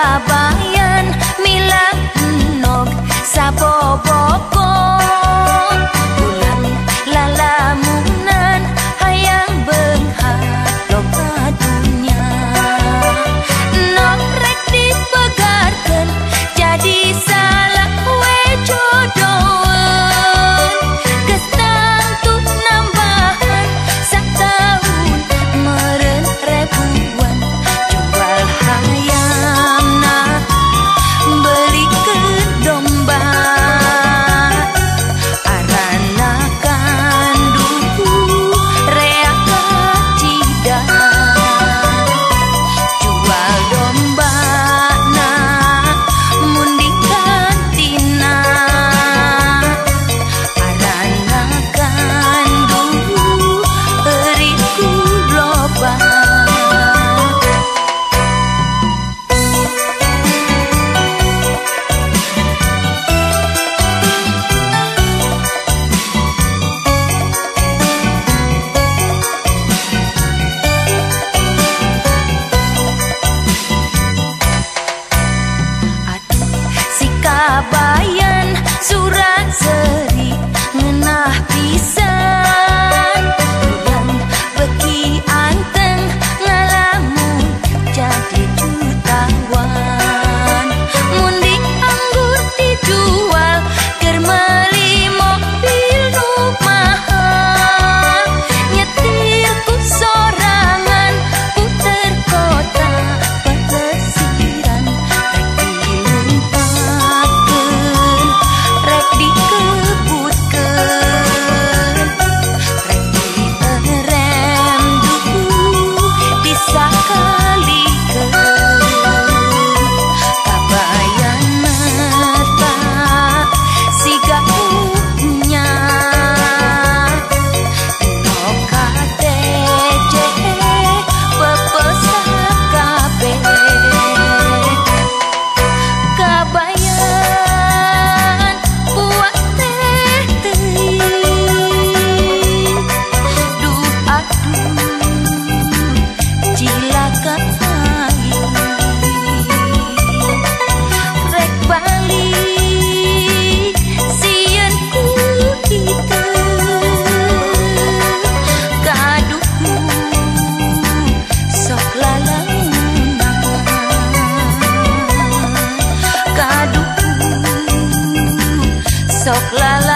acabou. Sok lalaki